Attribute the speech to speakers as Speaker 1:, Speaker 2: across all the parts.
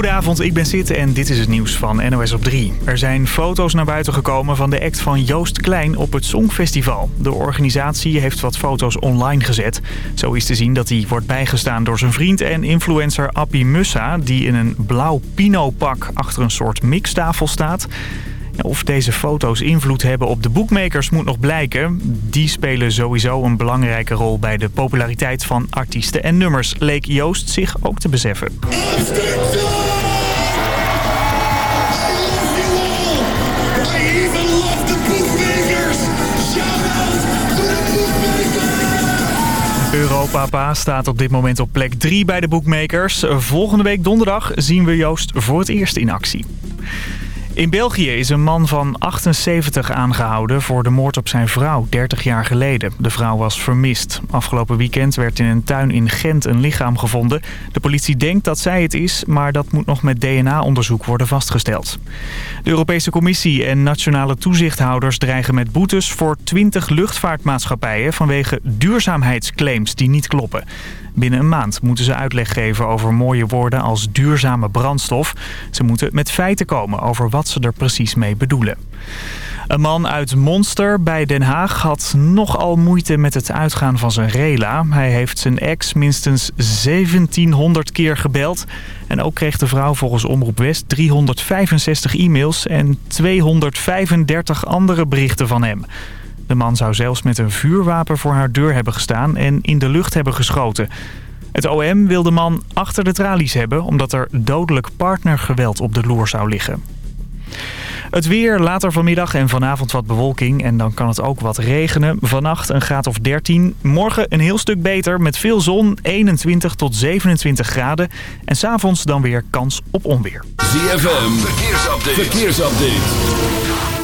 Speaker 1: Goedenavond, ik ben Sid en dit is het nieuws van NOS op 3. Er zijn foto's naar buiten gekomen van de act van Joost Klein op het Songfestival. De organisatie heeft wat foto's online gezet. Zo is te zien dat hij wordt bijgestaan door zijn vriend en influencer Appie Mussa... die in een blauw pino-pak achter een soort mixtafel staat... Of deze foto's invloed hebben op de boekmakers moet nog blijken. Die spelen sowieso een belangrijke rol bij de populariteit van artiesten en nummers, leek Joost zich ook te beseffen. Europapa staat op dit moment op plek 3 bij de boekmakers. Volgende week donderdag zien we Joost voor het eerst in actie. In België is een man van 78 aangehouden voor de moord op zijn vrouw 30 jaar geleden. De vrouw was vermist. Afgelopen weekend werd in een tuin in Gent een lichaam gevonden. De politie denkt dat zij het is, maar dat moet nog met DNA-onderzoek worden vastgesteld. De Europese Commissie en nationale toezichthouders dreigen met boetes voor 20 luchtvaartmaatschappijen vanwege duurzaamheidsclaims die niet kloppen. Binnen een maand moeten ze uitleg geven over mooie woorden als duurzame brandstof. Ze moeten met feiten komen over wat ze er precies mee bedoelen. Een man uit Monster bij Den Haag had nogal moeite met het uitgaan van zijn rela. Hij heeft zijn ex minstens 1700 keer gebeld. En ook kreeg de vrouw volgens Omroep West 365 e-mails en 235 andere berichten van hem. De man zou zelfs met een vuurwapen voor haar deur hebben gestaan en in de lucht hebben geschoten. Het OM wil de man achter de tralies hebben omdat er dodelijk partnergeweld op de loer zou liggen. Het weer, later vanmiddag en vanavond wat bewolking en dan kan het ook wat regenen. Vannacht een graad of 13. Morgen een heel stuk beter met veel zon, 21 tot 27 graden. En s'avonds dan weer kans op onweer.
Speaker 2: ZFM, verkeersupdate. verkeersupdate.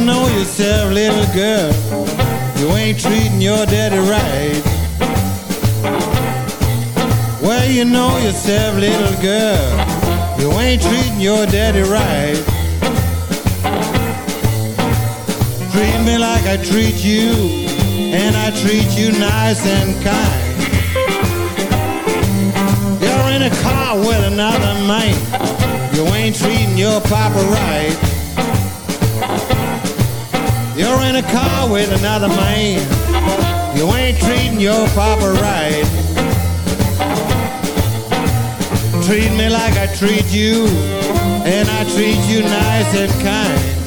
Speaker 3: Yourself, little girl. You ain't treating your daddy right. Well, you know yourself, little girl, you ain't treating your daddy right. Treat me like I treat you, and I treat you nice and kind. You're in a car with another man. You ain't treating your papa right. You're in a car with another man. You ain't treating your papa right. treat me like I treat you, and I treat you nice and kind.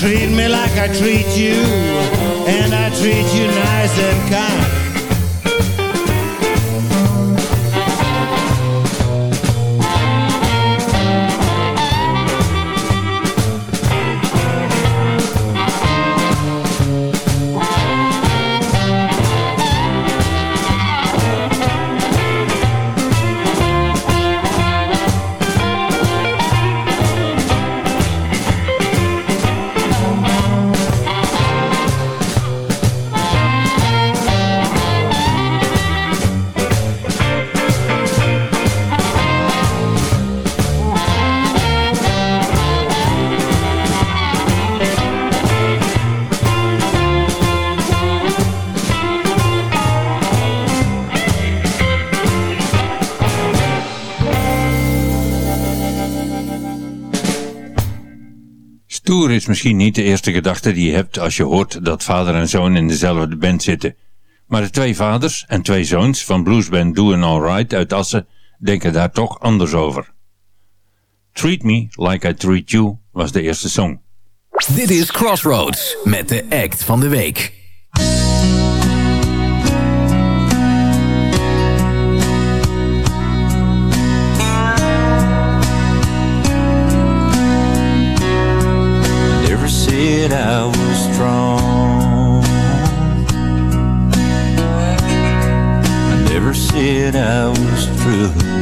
Speaker 3: treat me like I treat you, and I treat you nice and kind.
Speaker 4: Tour is misschien niet de eerste gedachte die je hebt als je hoort dat vader en zoon in dezelfde band zitten. Maar de twee vaders en twee zoons van bluesband All Alright uit Assen denken daar toch anders over. Treat Me Like I Treat You was de eerste song.
Speaker 5: Dit is Crossroads met de act van de week.
Speaker 6: I was true.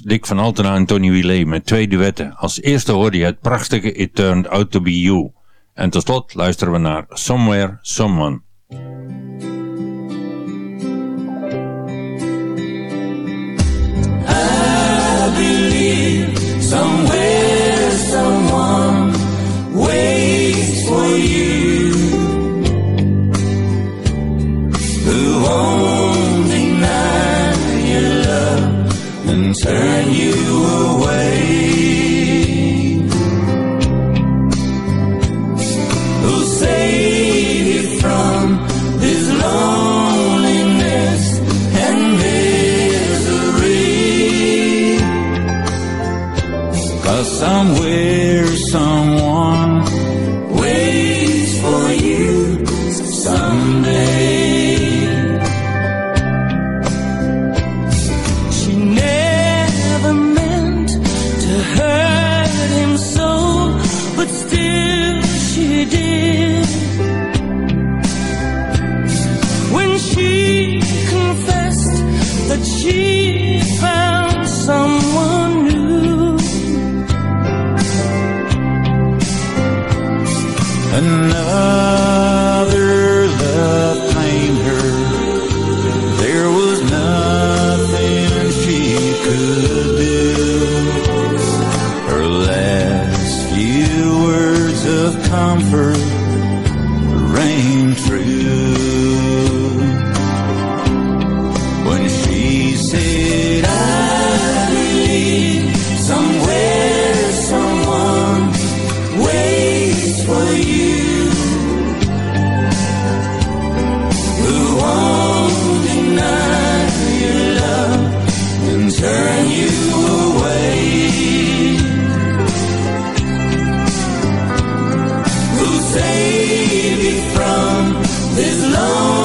Speaker 6: Dick van Altena en Tony Willet met twee duetten. Als eerste hoorde je het prachtige It Turned Out To Be You. En tot slot luisteren we naar Somewhere, Someone.
Speaker 7: Baby, from this
Speaker 5: lonely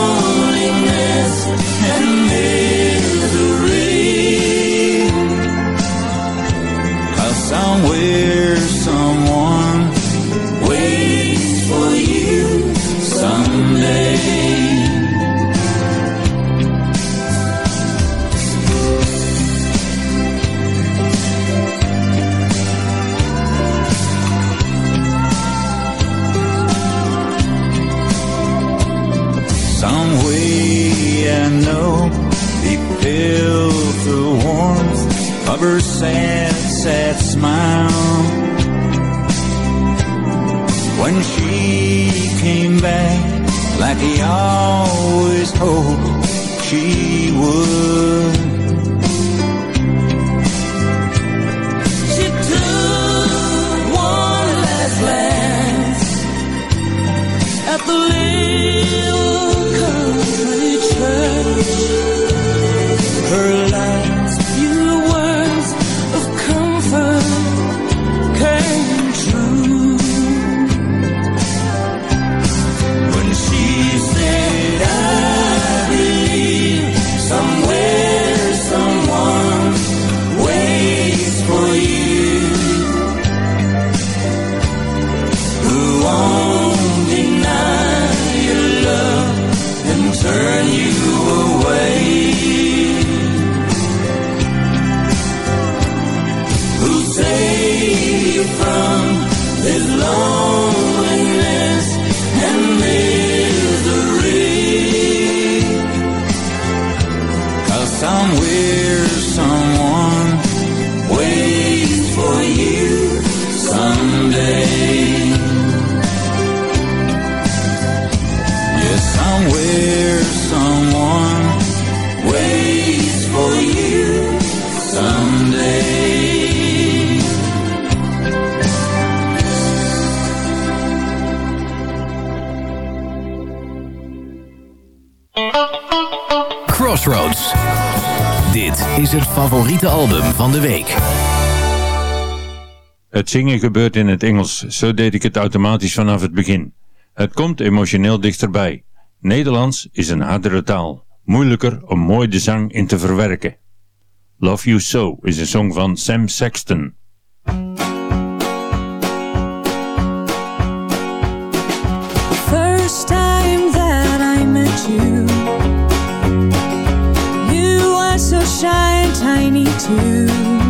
Speaker 5: van de week.
Speaker 6: Het zingen gebeurt in het Engels, zo deed ik het automatisch vanaf het begin. Het komt emotioneel dichterbij. Nederlands is een hardere taal, moeilijker om mooi de zang in te verwerken. Love You So is een song van Sam Sexton.
Speaker 7: you, so. I need to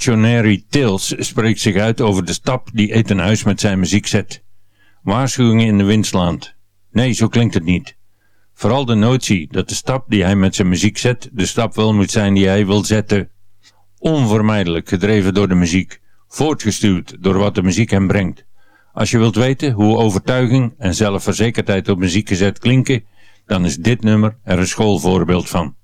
Speaker 4: Cautionary Tales spreekt zich uit over de stap die Etenhuis met zijn muziek zet. Waarschuwingen in de windslaand. Nee, zo klinkt het niet. Vooral de notie dat de stap die hij met zijn muziek zet, de stap wel moet zijn die hij wil zetten. Onvermijdelijk gedreven door de muziek, voortgestuurd door wat de muziek hem brengt. Als je wilt weten hoe overtuiging en zelfverzekerdheid op muziek gezet klinken, dan is dit nummer er een schoolvoorbeeld van.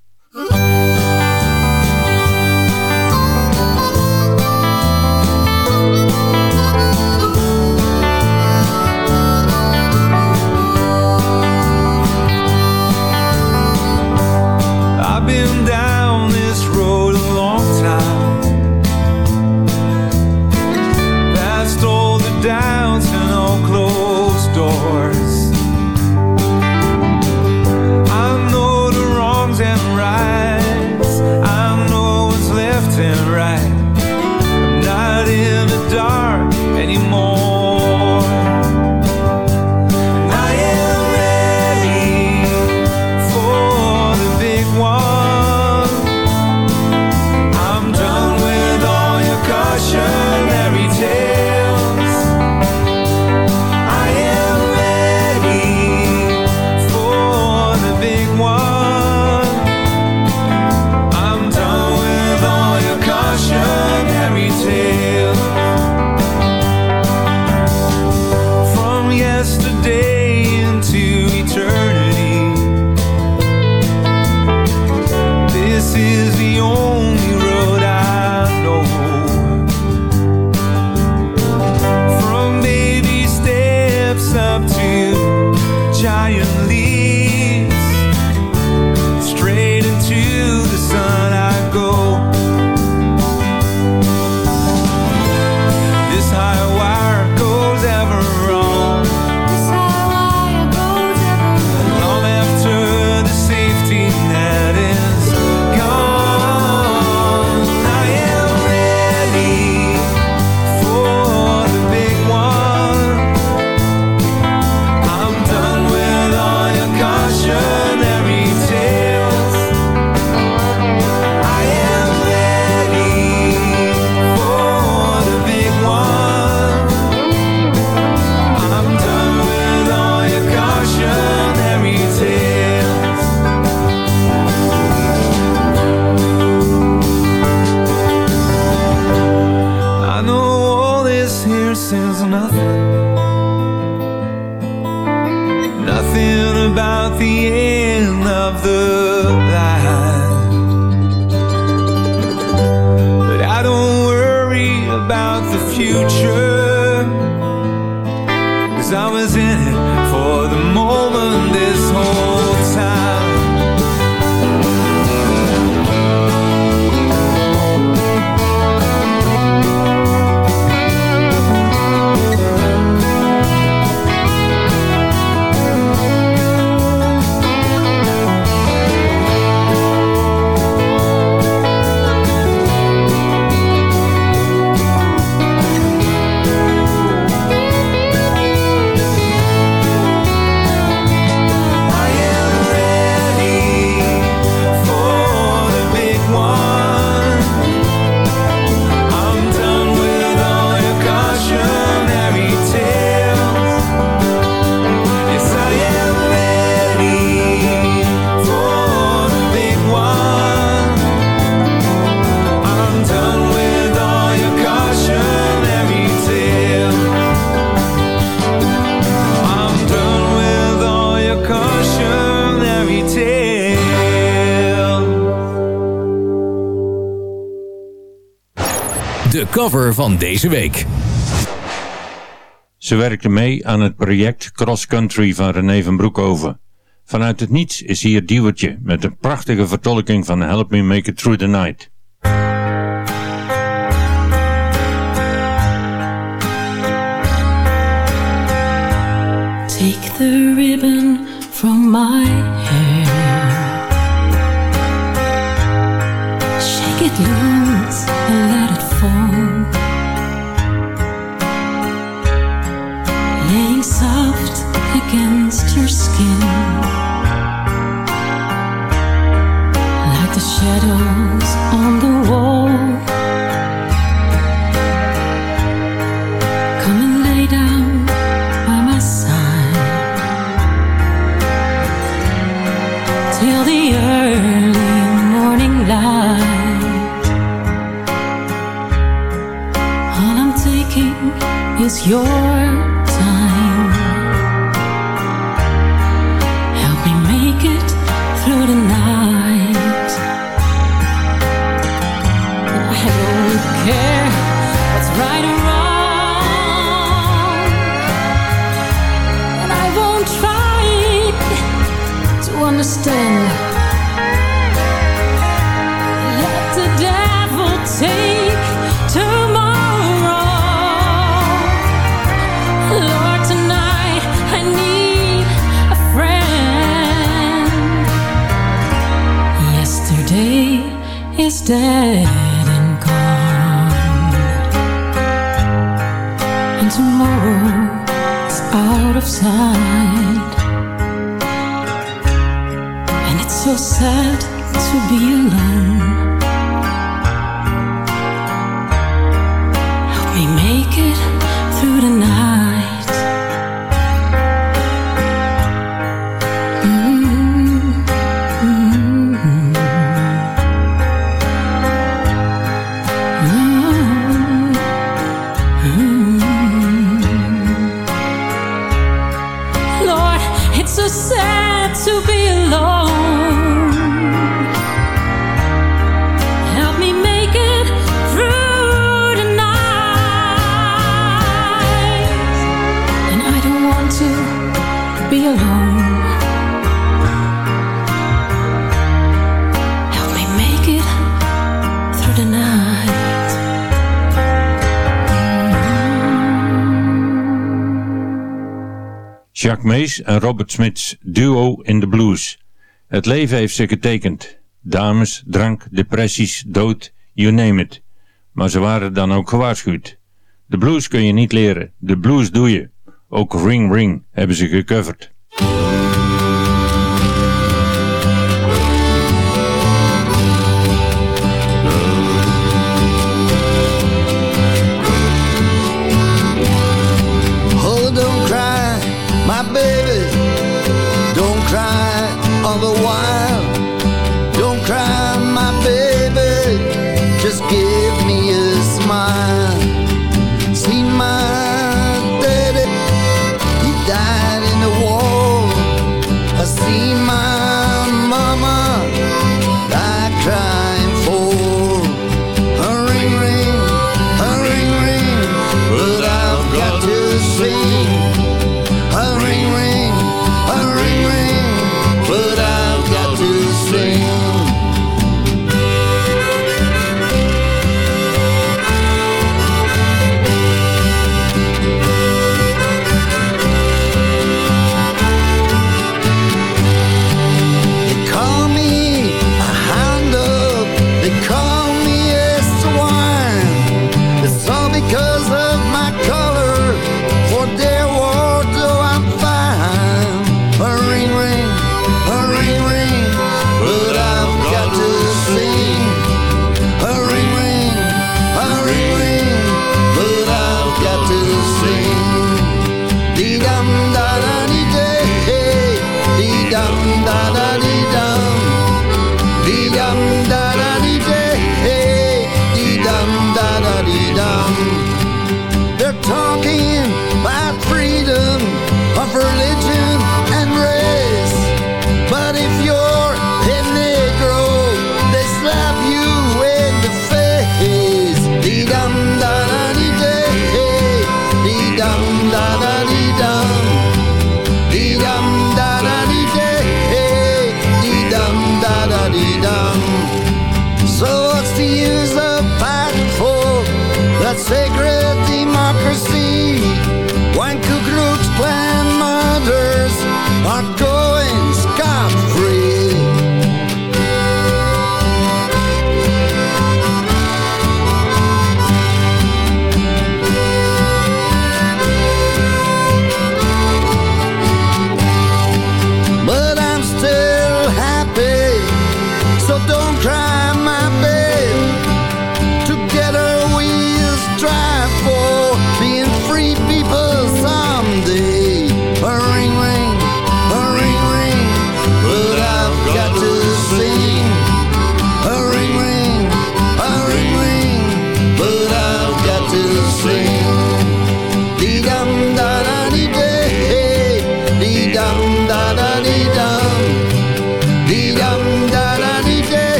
Speaker 8: is the
Speaker 9: only van deze week.
Speaker 4: Ze werkte mee aan het project Cross Country van René van Broekhoven. Vanuit het niets is hier Duwertje met een prachtige vertolking van Help Me Make It Through the Night.
Speaker 7: Take the ribbon from my hair Shake it against your skin. Like the shadows on the wall. Come and lay down by my side. Till the early morning light. All I'm taking is yours. side, and it's so sad.
Speaker 10: Jacques Mees en Robert Smith's duo in de blues. Het leven heeft ze getekend. Dames, drank, depressies, dood, you name it. Maar ze waren dan ook gewaarschuwd. De blues kun je niet leren, de blues doe je. Ook Ring Ring hebben ze gecoverd.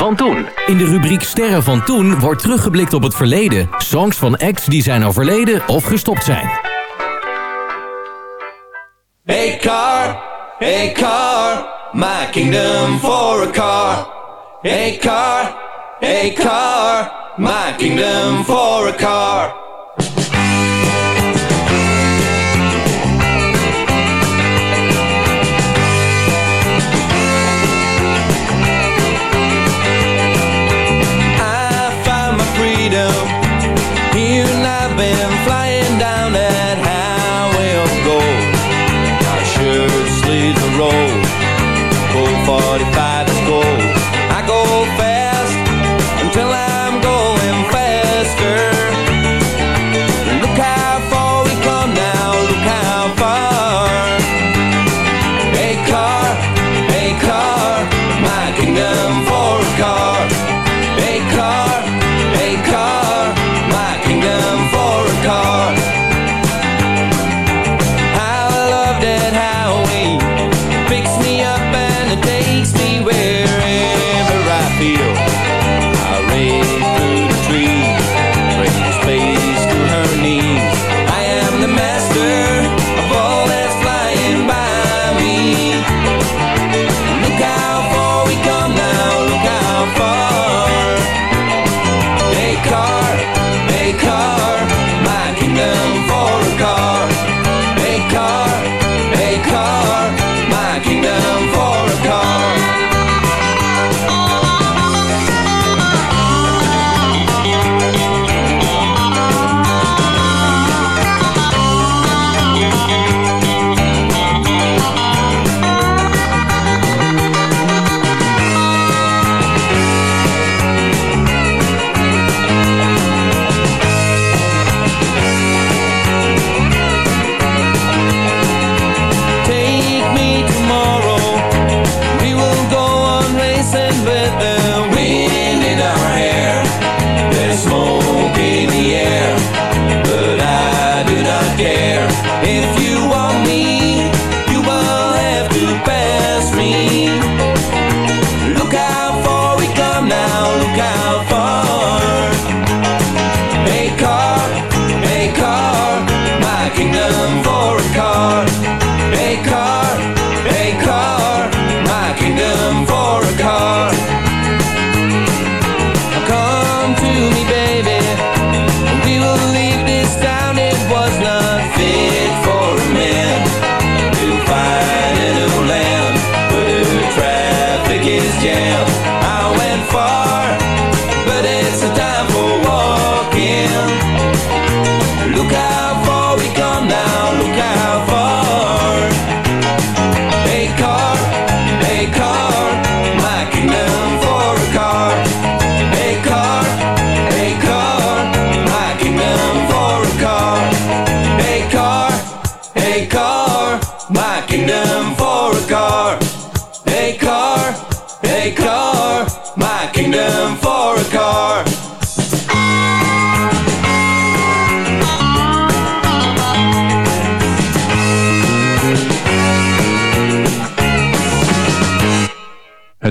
Speaker 11: van toen. In de rubriek Sterren van toen wordt teruggeblikt op het verleden. Songs van acts die zijn overleden of gestopt zijn.
Speaker 9: Hey car, hey car, my kingdom for a car. Hey car, hey car, my kingdom for a car.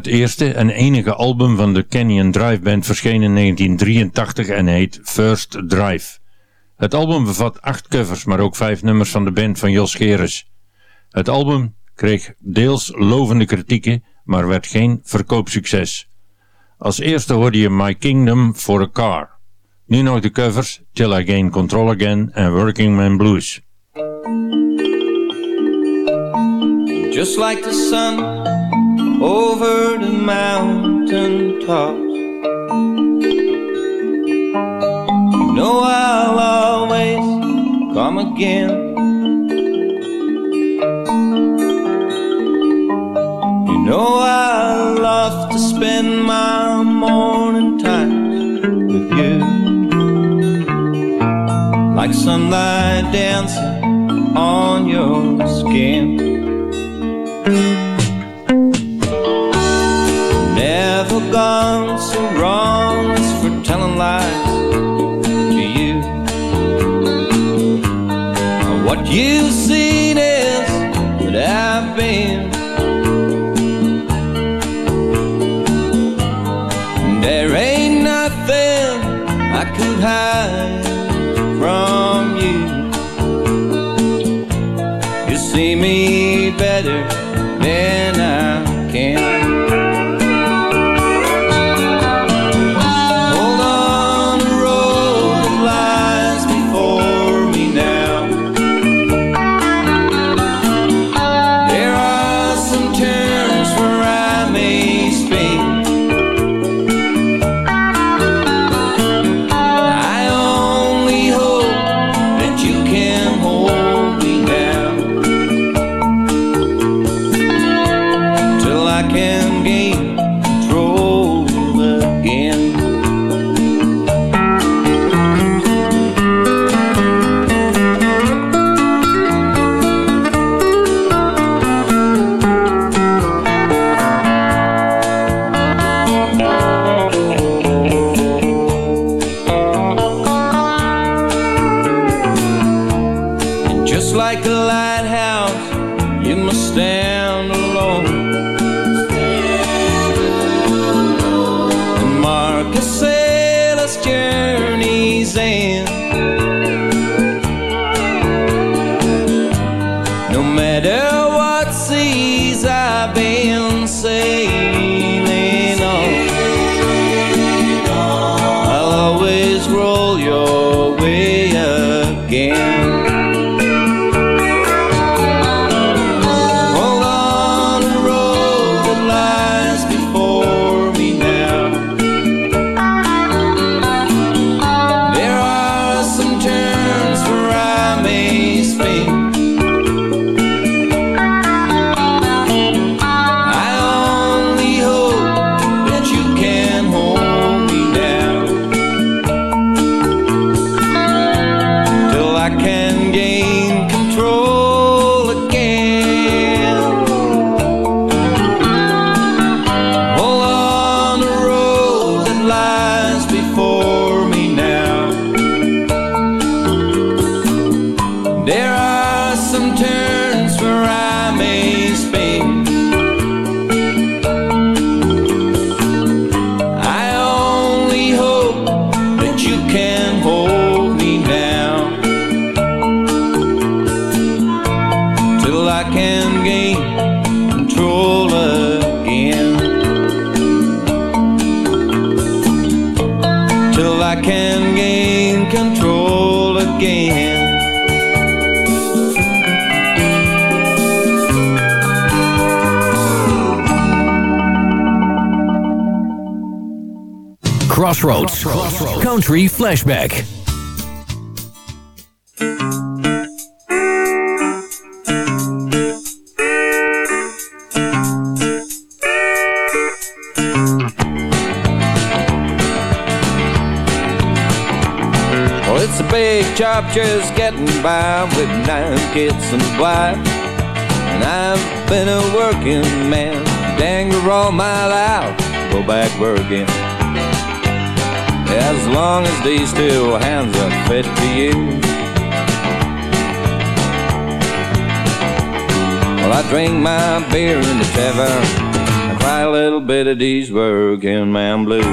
Speaker 4: Eerste en enige album van de Canyon Drive Band verscheen in 1983 en heet First Drive. Het album bevat acht covers, maar ook vijf nummers van de band van Jos Geres. Het album kreeg deels lovende kritieken, maar werd geen verkoopsucces. Als eerste hoorde je My Kingdom for a Car. Nu nog de covers Till I Gain Control Again en Working Man Blues.
Speaker 9: Just like the sun over the mountain tops. You know I'll always come again. You know I love to spend my morning times with you. Like sunlight dancing on your skin. Never gone so wrong as for telling lies to you. What you've seen
Speaker 11: Crossroads. Country Flashback.
Speaker 9: Well, it's a big job just getting by with nine kids and a wife. And I've been a working man, danger all my life, go back working. As long as these two hands are fit to use. Well, I drink my beer in the tavern. I cry a little bit of these working man blues.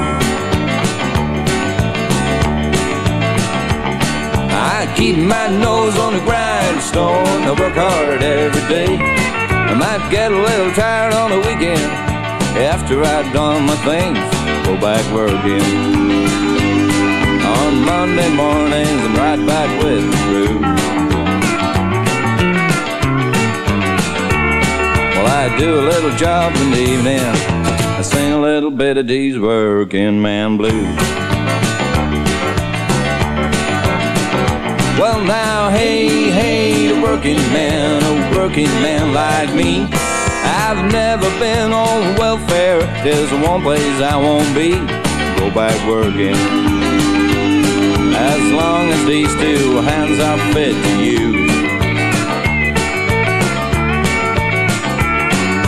Speaker 9: I keep my nose on the grindstone. I work hard every day. I might get a little tired on the weekend after I've done my things. Go back working. On Monday mornings, I'm right back with the crew. Well, I do a little job in the evening. I sing a little bit of these working man blues. Well, now, hey, hey, the working man, a working man like me. I've never been on welfare. There's one place I won't be. Go back working. To use.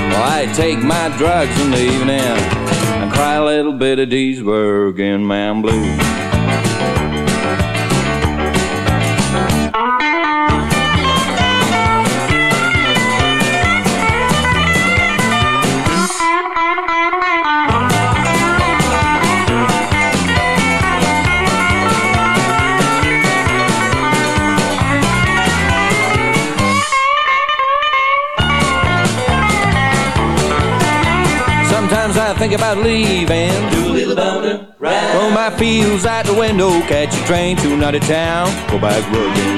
Speaker 9: Well, I take my drugs in the evening and cry a little bit of these working man blues. Think about leaving. Do a little boner, right? Throw my feels out the window, catch a train to another town, go back working.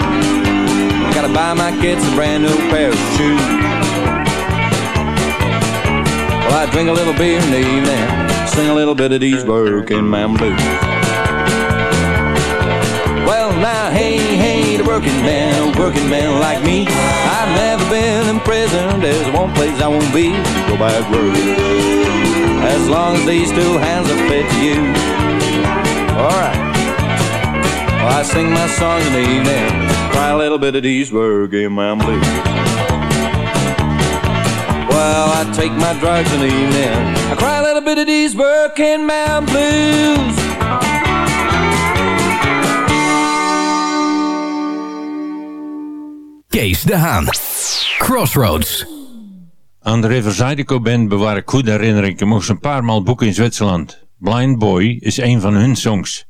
Speaker 9: Gotta buy my kids a brand new pair of shoes. Well, I drink a little beer in the evening, sing a little bit of these working man blues. Well, now, hey, hey, the working man, working man like me. I've never been in prison, there's one place I won't be, go back working. As long as these two hands are fit to you. Alright. Well, I sing my songs in the evening, cry a little bit of these man blues. Well, I take my drugs in the evening, I cry a little bit of these working man blues.
Speaker 11: De Haan. Crossroads.
Speaker 4: Aan de Riverside Band bewaar ik goede herinneringen. Ik mocht ze een paar maal boeken in Zwitserland. Blind Boy is een van hun songs.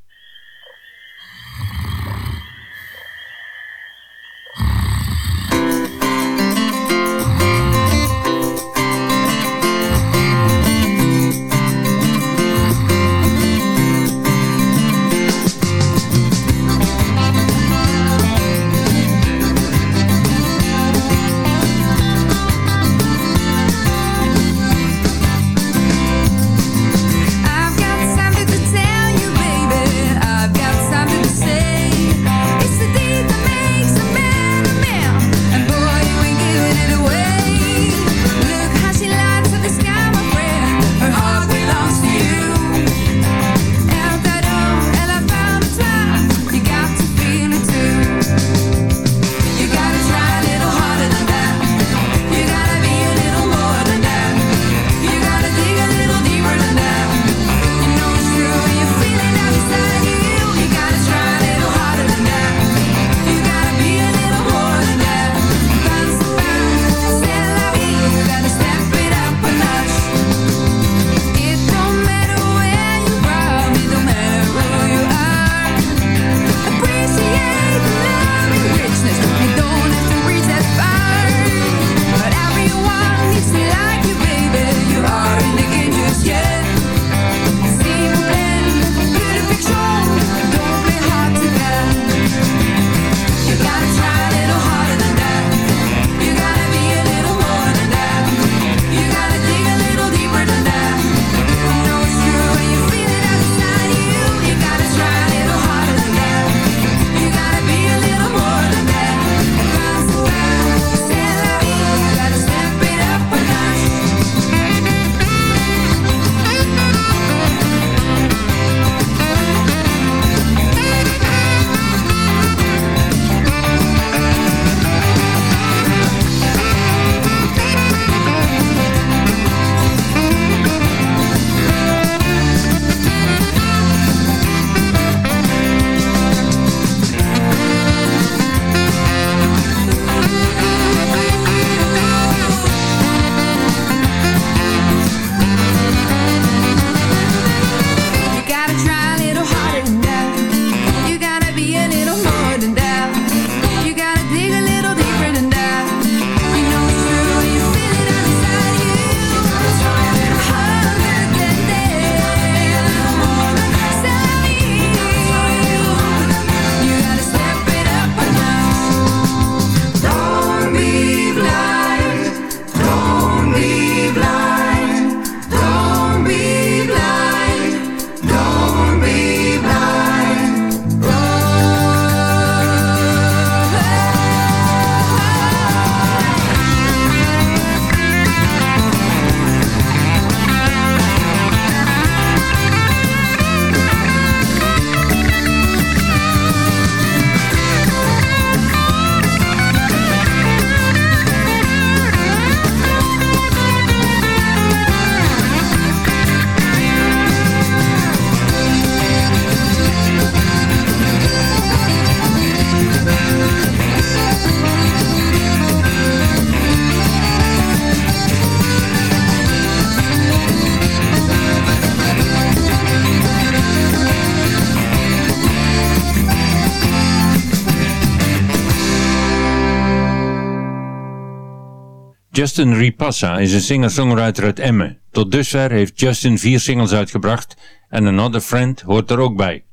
Speaker 4: Justin Ripassa is een singer-songwriter uit Emmen. Tot dusver heeft Justin vier singles uitgebracht en Another Friend hoort er ook bij.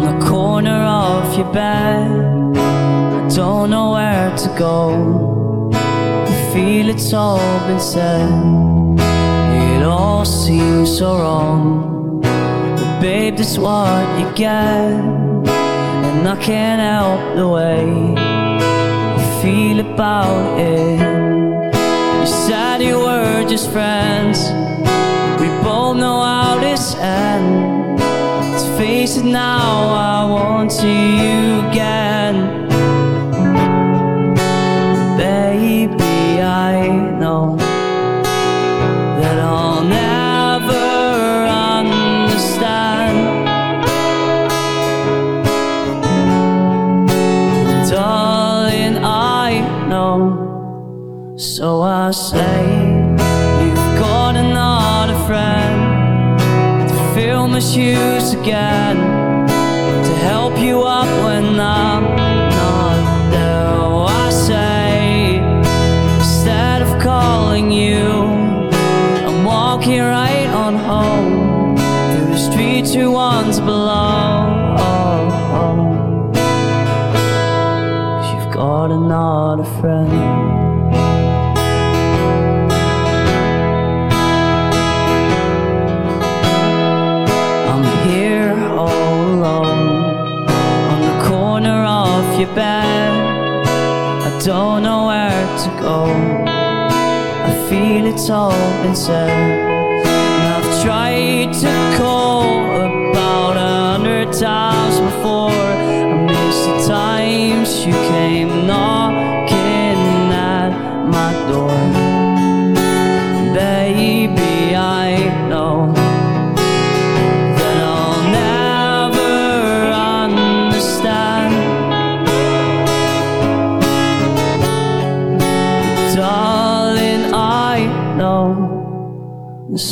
Speaker 6: The corner of your bed. Don't know where to go. I feel it's all been said. All seems so wrong. But babe, that's what you get. And I can't help the way I feel about it. You said you were just friends. We both know how this ends. Let's face it now, I want you again. I say, you've got another friend to fill my shoes again, don't know where to go. I feel it's all said. And I've tried to call about a hundred times before. I miss the times you came knocking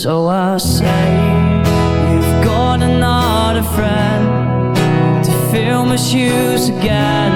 Speaker 6: so I say, You've got another friend to fill my shoes again,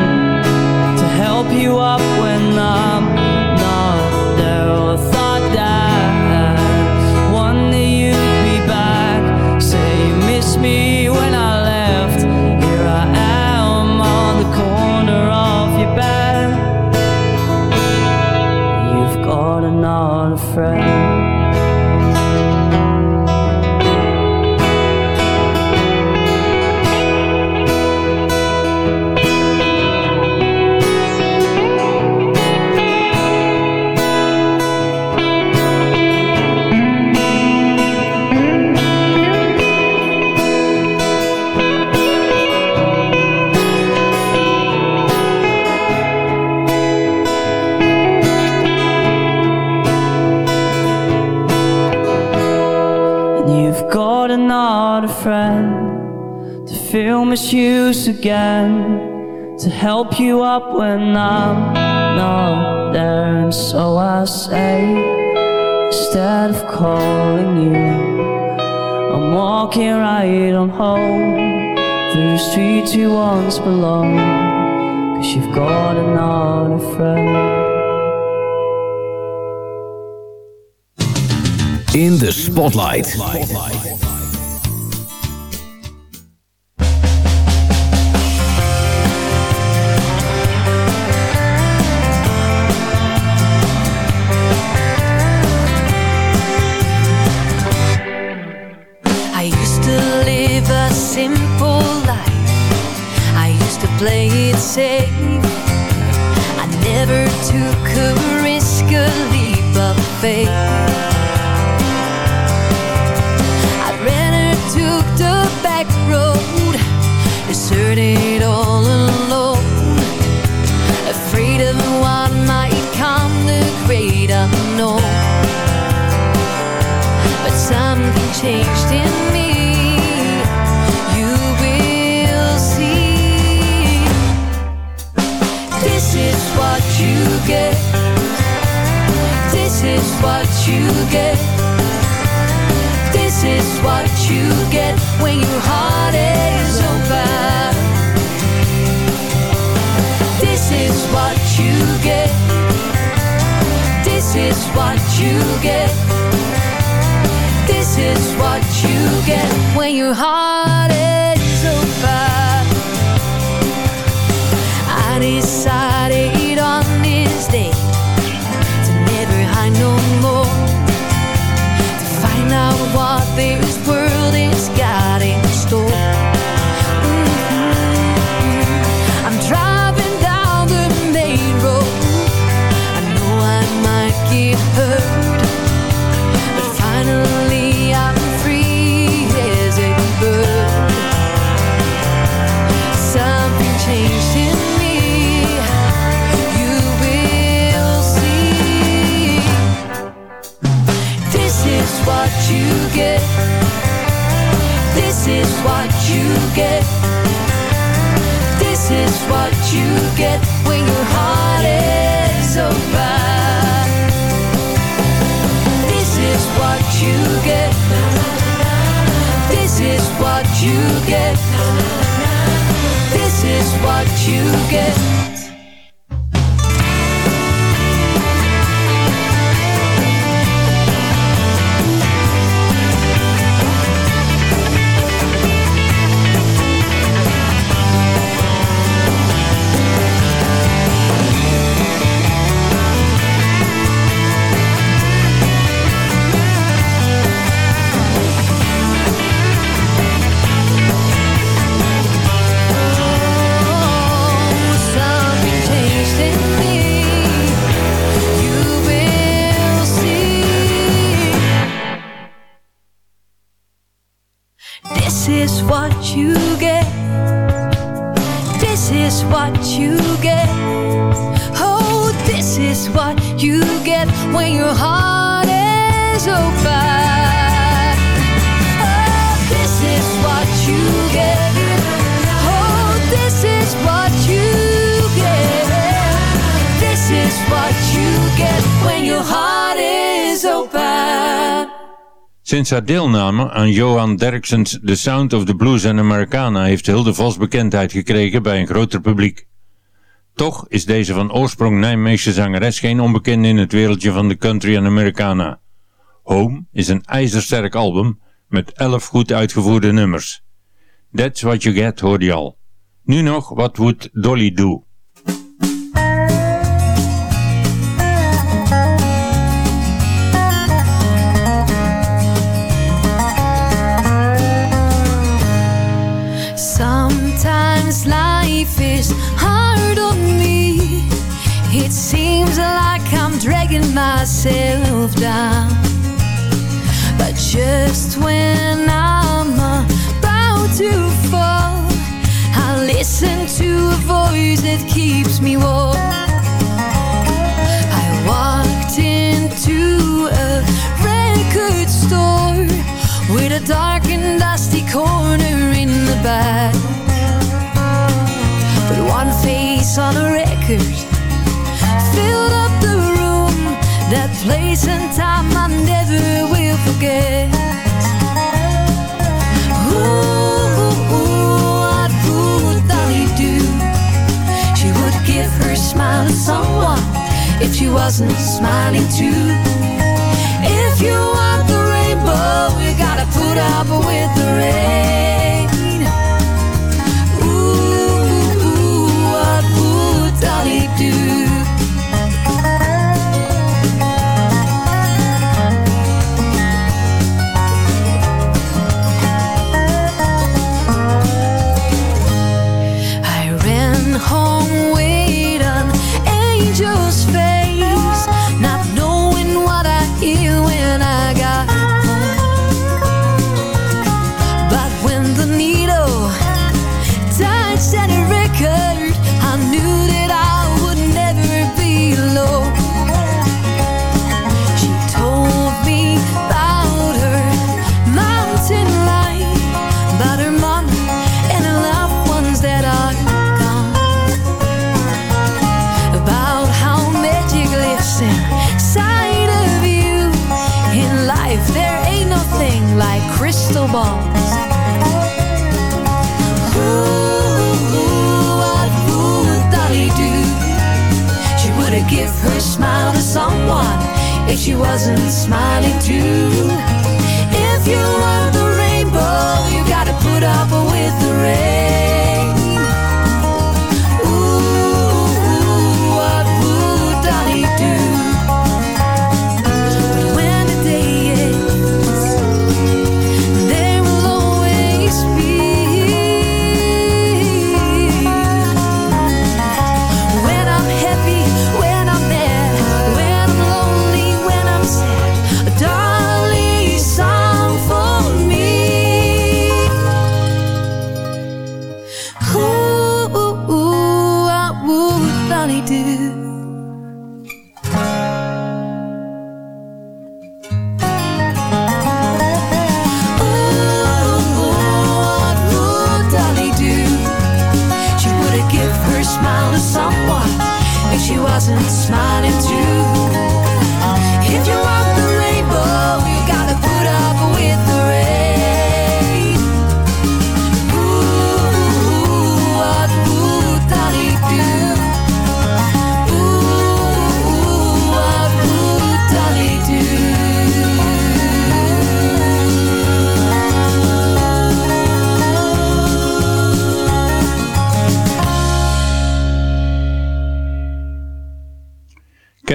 Speaker 6: friend to my shoes again, to help you up when I'm not there. And so I say, instead of calling you, I'm walking right on home through the streets you once belonged. Cause you've got another friend.
Speaker 11: In the Spotlight.
Speaker 7: I
Speaker 4: haar deelname aan Johan Derksens The Sound of the Blues and Americana heeft Hilde Vos bekendheid gekregen bij een groter publiek. Toch is deze van oorsprong Nijmeegse zangeres geen onbekende in het wereldje van de country en Americana. Home is een ijzersterk album met 11 goed uitgevoerde nummers. That's What You Get hoorde je al. Nu nog What Would Dolly Do?
Speaker 7: Is hard on me. It seems like I'm dragging myself down. But just when I'm about to fall, I listen to a voice that keeps me warm. I walked into a record store with a dark and dusty corner in the back. One face on a record filled up the room. That place and time I never will forget. Ooh, what would Dolly do? She would give her smile to someone if she wasn't smiling too. If you want the rainbow, you gotta put up with the rain.
Speaker 12: if she wasn't smiling too. If you want the rainbow, you gotta put up with the rain.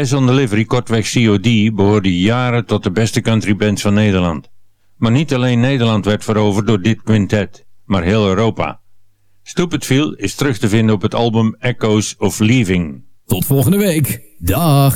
Speaker 4: Lies on Delivery, kortweg COD, behoorde jaren tot de beste countrybands van Nederland. Maar niet alleen Nederland werd veroverd door dit quintet, maar heel Europa. Stupid Feel is terug te vinden op het album Echoes of Leaving.
Speaker 7: Tot volgende week. Dag.